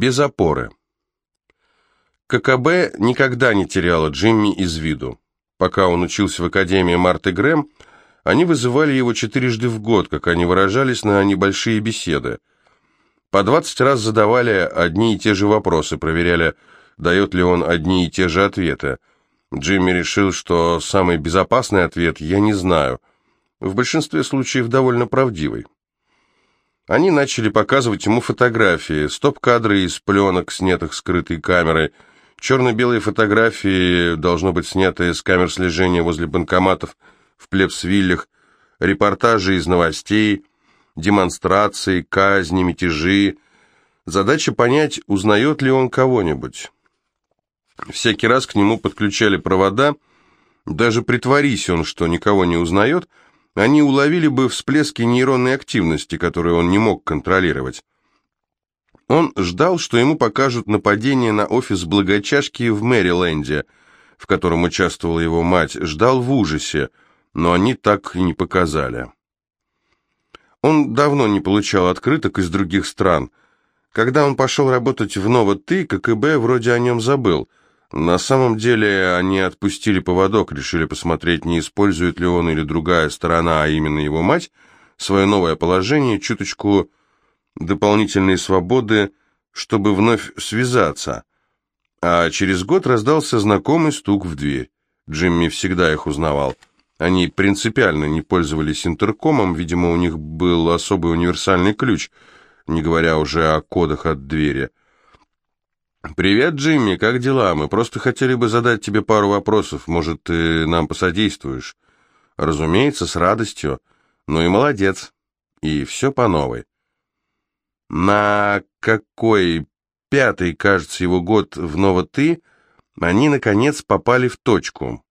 Без опоры. ККБ никогда не теряла Джимми из виду. Пока он учился в Академии Марты Грэм, они вызывали его четырежды в год, как они выражались, на небольшие беседы. По двадцать раз задавали одни и те же вопросы, проверяли, дает ли он одни и те же ответы. Джимми решил, что самый безопасный ответ «я не знаю», в большинстве случаев довольно правдивый. Они начали показывать ему фотографии, стоп-кадры из пленок, снятых скрытой камерой, черно-белые фотографии, должно быть, снятые с камер слежения возле банкоматов в Плебсвиллях, репортажи из новостей, демонстрации, казни, мятежи. Задача понять, узнает ли он кого-нибудь. Всякий раз к нему подключали провода, даже притворись он, что никого не узнает, они уловили бы всплески нейронной активности, которые он не мог контролировать. Он ждал, что ему покажут нападение на офис благочашки в Мэриленде, в котором участвовала его мать, ждал в ужасе, но они так и не показали. Он давно не получал открыток из других стран. Когда он пошел работать в Ново-Ты, ККБ вроде о нем забыл – на самом деле они отпустили поводок, решили посмотреть, не использует ли он или другая сторона, а именно его мать, свое новое положение, чуточку дополнительной свободы, чтобы вновь связаться. А через год раздался знакомый стук в дверь. Джимми всегда их узнавал. Они принципиально не пользовались интеркомом, видимо, у них был особый универсальный ключ, не говоря уже о кодах от двери. «Привет, Джимми, как дела? Мы просто хотели бы задать тебе пару вопросов. Может, ты нам посодействуешь?» «Разумеется, с радостью. Ну и молодец. И все по новой». На какой пятый, кажется, его год в Ново-Ты, они, наконец, попали в точку.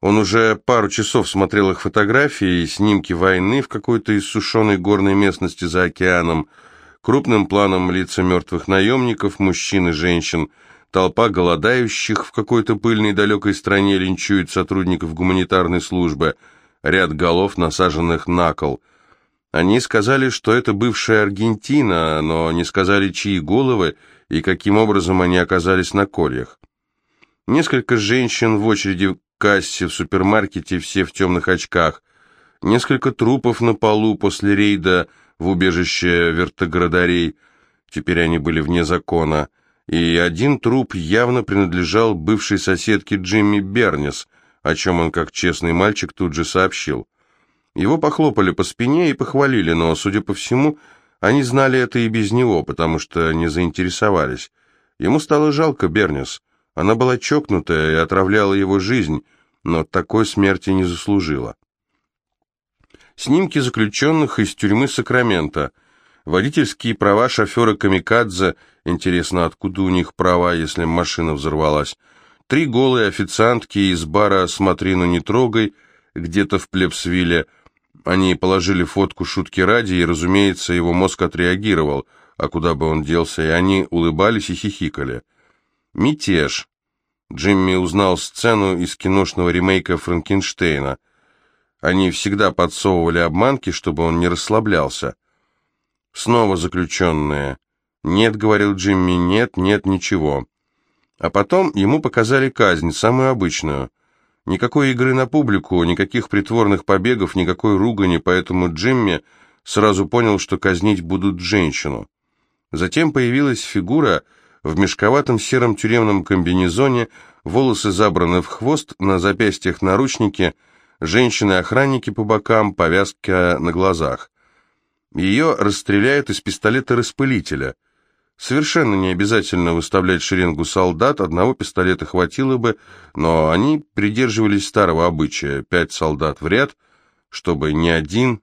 Он уже пару часов смотрел их фотографии и снимки войны в какой-то иссушенной горной местности за океаном, Крупным планом лица мертвых наемников, мужчин и женщин, толпа голодающих в какой-то пыльной далекой стране линчует сотрудников гуманитарной службы, ряд голов, насаженных на кол. Они сказали, что это бывшая Аргентина, но не сказали, чьи головы и каким образом они оказались на кольях. Несколько женщин в очереди в кассе в супермаркете, все в темных очках. Несколько трупов на полу после рейда – в убежище вертоградарей, теперь они были вне закона, и один труп явно принадлежал бывшей соседке Джимми Бернис, о чем он, как честный мальчик, тут же сообщил. Его похлопали по спине и похвалили, но, судя по всему, они знали это и без него, потому что не заинтересовались. Ему стало жалко Бернис. Она была чокнутая и отравляла его жизнь, но такой смерти не заслужила. Снимки заключенных из тюрьмы Сакрамента. Водительские права шофера Камикадзе. Интересно, откуда у них права, если машина взорвалась. Три голые официантки из бара «Смотри, но не трогай», где-то в Плебсвилле. Они положили фотку шутки ради, и, разумеется, его мозг отреагировал, а куда бы он делся, и они улыбались и хихикали. Мятеж. Джимми узнал сцену из киношного ремейка Франкенштейна – они всегда подсовывали обманки, чтобы он не расслаблялся. Снова заключенные. «Нет», — говорил Джимми, — «нет, нет, ничего». А потом ему показали казнь, самую обычную. Никакой игры на публику, никаких притворных побегов, никакой ругани, поэтому Джимми сразу понял, что казнить будут женщину. Затем появилась фигура в мешковатом сером тюремном комбинезоне, волосы забраны в хвост, на запястьях наручники — женщины-охранники по бокам, повязка на глазах. Ее расстреляют из пистолета-распылителя. Совершенно не обязательно выставлять шеренгу солдат, одного пистолета хватило бы, но они придерживались старого обычая, пять солдат в ряд, чтобы ни один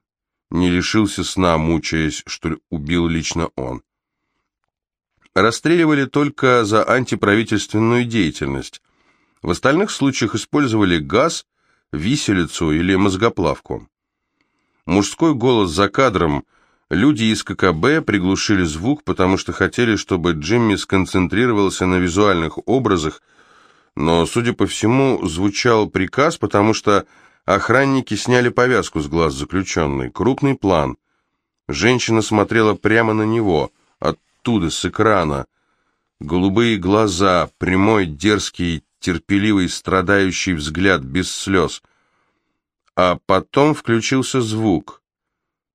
не лишился сна, мучаясь, что убил лично он. Расстреливали только за антиправительственную деятельность. В остальных случаях использовали газ виселицу или мозгоплавку. Мужской голос за кадром. Люди из ККБ приглушили звук, потому что хотели, чтобы Джимми сконцентрировался на визуальных образах, но, судя по всему, звучал приказ, потому что охранники сняли повязку с глаз заключенной. Крупный план. Женщина смотрела прямо на него. От оттуда, с экрана. Голубые глаза, прямой, дерзкий, терпеливый, страдающий взгляд, без слез. А потом включился звук.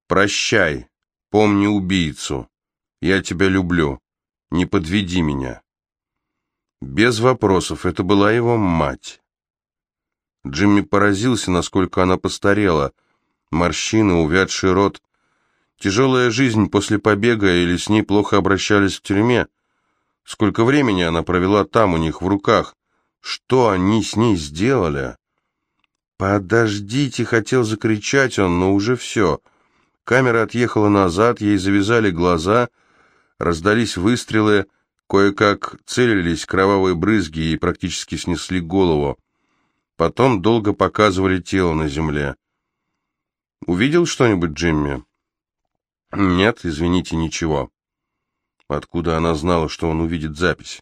«Прощай, помни убийцу. Я тебя люблю. Не подведи меня». Без вопросов, это была его мать. Джимми поразился, насколько она постарела. Морщины, увядший рот. Тяжелая жизнь после побега или с ней плохо обращались в тюрьме. Сколько времени она провела там у них в руках. Что они с ней сделали? «Подождите!» — хотел закричать он, но уже все. Камера отъехала назад, ей завязали глаза, раздались выстрелы, кое-как целились кровавые брызги и практически снесли голову. Потом долго показывали тело на земле. «Увидел что-нибудь, Джимми?» «Нет, извините, ничего». Откуда она знала, что он увидит запись?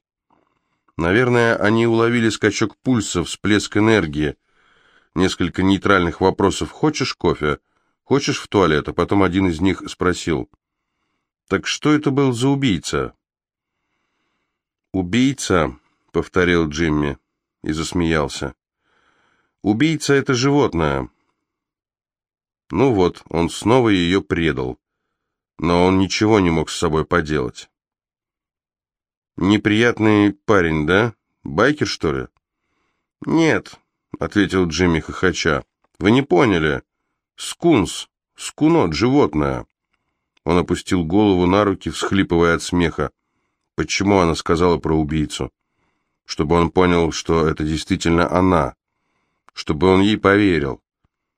Наверное, они уловили скачок пульса, всплеск энергии. Несколько нейтральных вопросов. «Хочешь кофе? Хочешь в туалет?» А потом один из них спросил. «Так что это был за убийца?» «Убийца», — повторил Джимми и засмеялся. Убийца — это животное. Ну вот, он снова ее предал. Но он ничего не мог с собой поделать. Неприятный парень, да? Байкер, что ли? Нет, ответил Джимми хохоча. Вы не поняли. Скунс, скунот, животное. Он опустил голову на руки, всхлипывая от смеха. Почему она сказала про убийцу? Чтобы он понял, что это действительно она чтобы он ей поверил.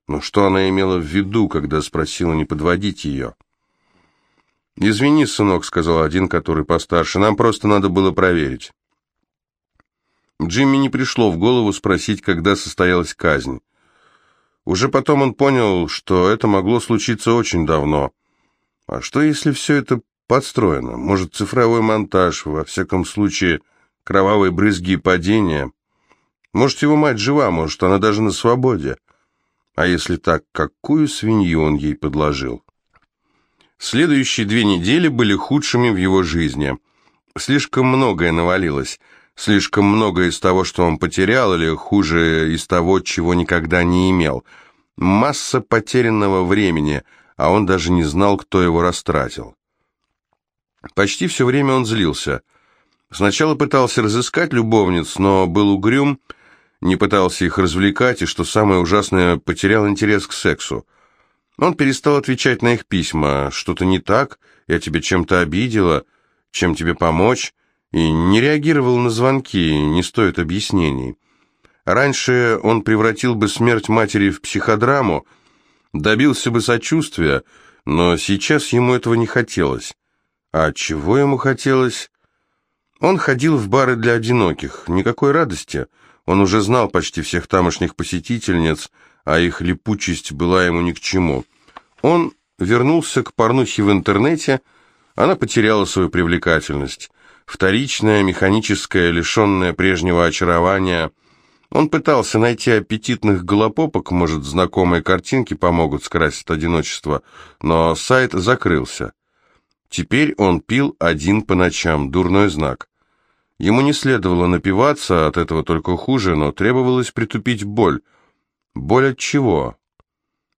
Но что она имела в виду, когда спросила не подводить ее? «Извини, сынок», — сказал один, который постарше, — «нам просто надо было проверить». Джимми не пришло в голову спросить, когда состоялась казнь. Уже потом он понял, что это могло случиться очень давно. А что, если все это подстроено? Может, цифровой монтаж, во всяком случае, кровавые брызги и падения? Может, его мать жива, может, она даже на свободе. А если так, какую свинью он ей подложил? Следующие две недели были худшими в его жизни. Слишком многое навалилось. Слишком многое из того, что он потерял, или хуже из того, чего никогда не имел. Масса потерянного времени, а он даже не знал, кто его растратил. Почти все время он злился. Сначала пытался разыскать любовниц, но был угрюм, не пытался их развлекать и, что самое ужасное, потерял интерес к сексу. Он перестал отвечать на их письма. «Что-то не так? Я тебя чем-то обидела? Чем тебе помочь?» И не реагировал на звонки, не стоит объяснений. Раньше он превратил бы смерть матери в психодраму, добился бы сочувствия, но сейчас ему этого не хотелось. А чего ему хотелось? Он ходил в бары для одиноких, никакой радости – он уже знал почти всех тамошних посетительниц, а их липучесть была ему ни к чему. Он вернулся к порнухе в интернете, она потеряла свою привлекательность. Вторичная, механическая, лишенная прежнего очарования. Он пытался найти аппетитных голопопок, может, знакомые картинки помогут скрасить одиночество, но сайт закрылся. Теперь он пил один по ночам, дурной знак. Ему не следовало напиваться, от этого только хуже, но требовалось притупить боль. Боль от чего?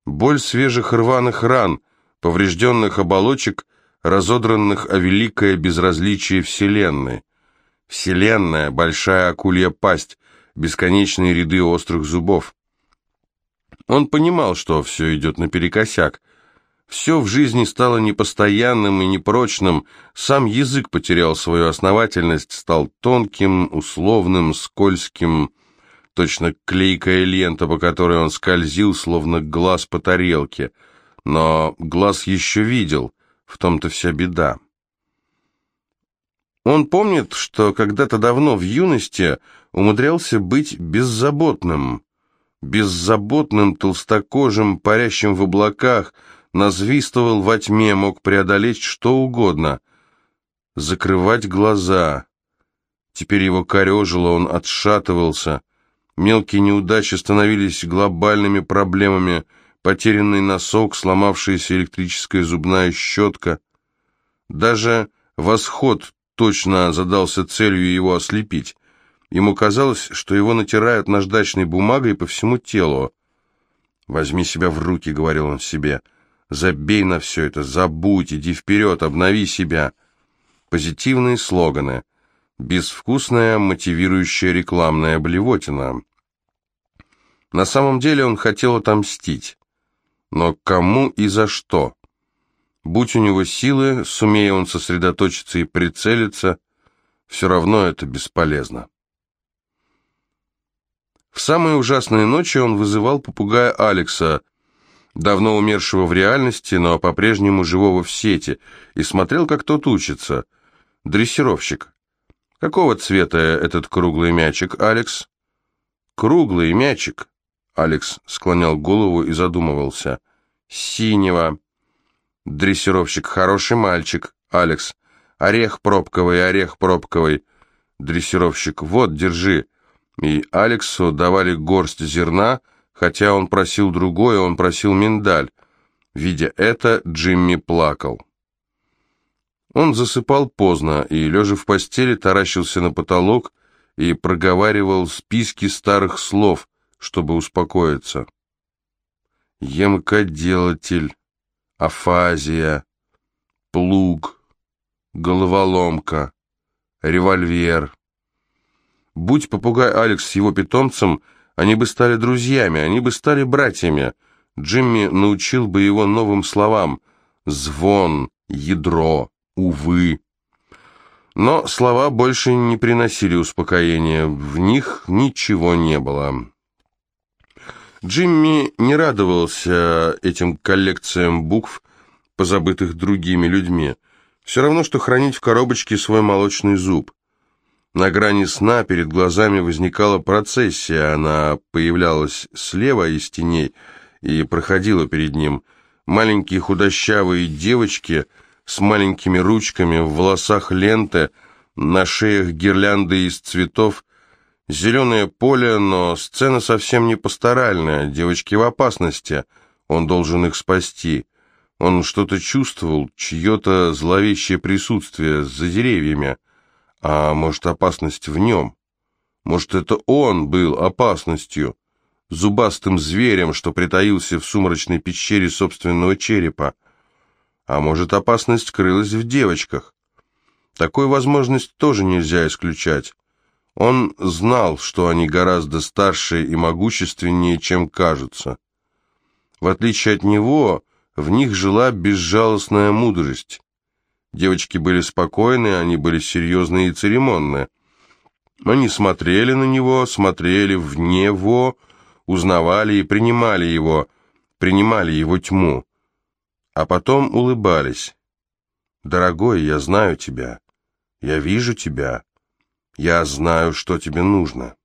Боль свежих рваных ран, поврежденных оболочек, разодранных о великое безразличие Вселенной. Вселенная, большая акулья пасть, бесконечные ряды острых зубов. Он понимал, что все идет наперекосяк, все в жизни стало непостоянным и непрочным, сам язык потерял свою основательность, стал тонким, условным, скользким, точно клейкая лента, по которой он скользил, словно глаз по тарелке. Но глаз еще видел, в том-то вся беда. Он помнит, что когда-то давно в юности умудрялся быть беззаботным, беззаботным, толстокожим, парящим в облаках, назвистывал во тьме, мог преодолеть что угодно. Закрывать глаза. Теперь его корежило, он отшатывался. Мелкие неудачи становились глобальными проблемами. Потерянный носок, сломавшаяся электрическая зубная щетка. Даже Восход точно задался целью его ослепить. Ему казалось, что его натирают наждачной бумагой по всему телу. «Возьми себя в руки», — говорил он себе. «Забей на все это, забудь, иди вперед, обнови себя». Позитивные слоганы. Безвкусная, мотивирующая рекламная блевотина. На самом деле он хотел отомстить. Но кому и за что? Будь у него силы, сумея он сосредоточиться и прицелиться, все равно это бесполезно. В самые ужасные ночи он вызывал попугая Алекса, давно умершего в реальности, но по-прежнему живого в сети, и смотрел, как тот учится. Дрессировщик. Какого цвета этот круглый мячик, Алекс? Круглый мячик. Алекс склонял голову и задумывался. Синего. Дрессировщик. Хороший мальчик. Алекс. Орех пробковый, орех пробковый. Дрессировщик. Вот, держи и Алексу давали горсть зерна, хотя он просил другое, он просил миндаль. Видя это, Джимми плакал. Он засыпал поздно и, лежа в постели, таращился на потолок и проговаривал списки старых слов, чтобы успокоиться. Емкоделатель, афазия, плуг, головоломка, револьвер, Будь попугай Алекс с его питомцем, они бы стали друзьями, они бы стали братьями. Джимми научил бы его новым словам «звон», «ядро», «увы». Но слова больше не приносили успокоения, в них ничего не было. Джимми не радовался этим коллекциям букв, позабытых другими людьми. Все равно, что хранить в коробочке свой молочный зуб. На грани сна перед глазами возникала процессия, она появлялась слева из теней и проходила перед ним. Маленькие худощавые девочки с маленькими ручками, в волосах ленты, на шеях гирлянды из цветов, зеленое поле, но сцена совсем не пасторальная, девочки в опасности, он должен их спасти. Он что-то чувствовал, чье-то зловещее присутствие за деревьями. А может, опасность в нем? Может, это он был опасностью, зубастым зверем, что притаился в сумрачной пещере собственного черепа? А может, опасность крылась в девочках? Такую возможность тоже нельзя исключать. Он знал, что они гораздо старше и могущественнее, чем кажутся. В отличие от него, в них жила безжалостная мудрость. Девочки были спокойны, они были серьезны и церемонны. Они смотрели на него, смотрели в него, узнавали и принимали его, принимали его тьму. А потом улыбались. «Дорогой, я знаю тебя. Я вижу тебя. Я знаю, что тебе нужно».